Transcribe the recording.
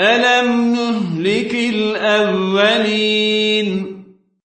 ألم نهلك الأولين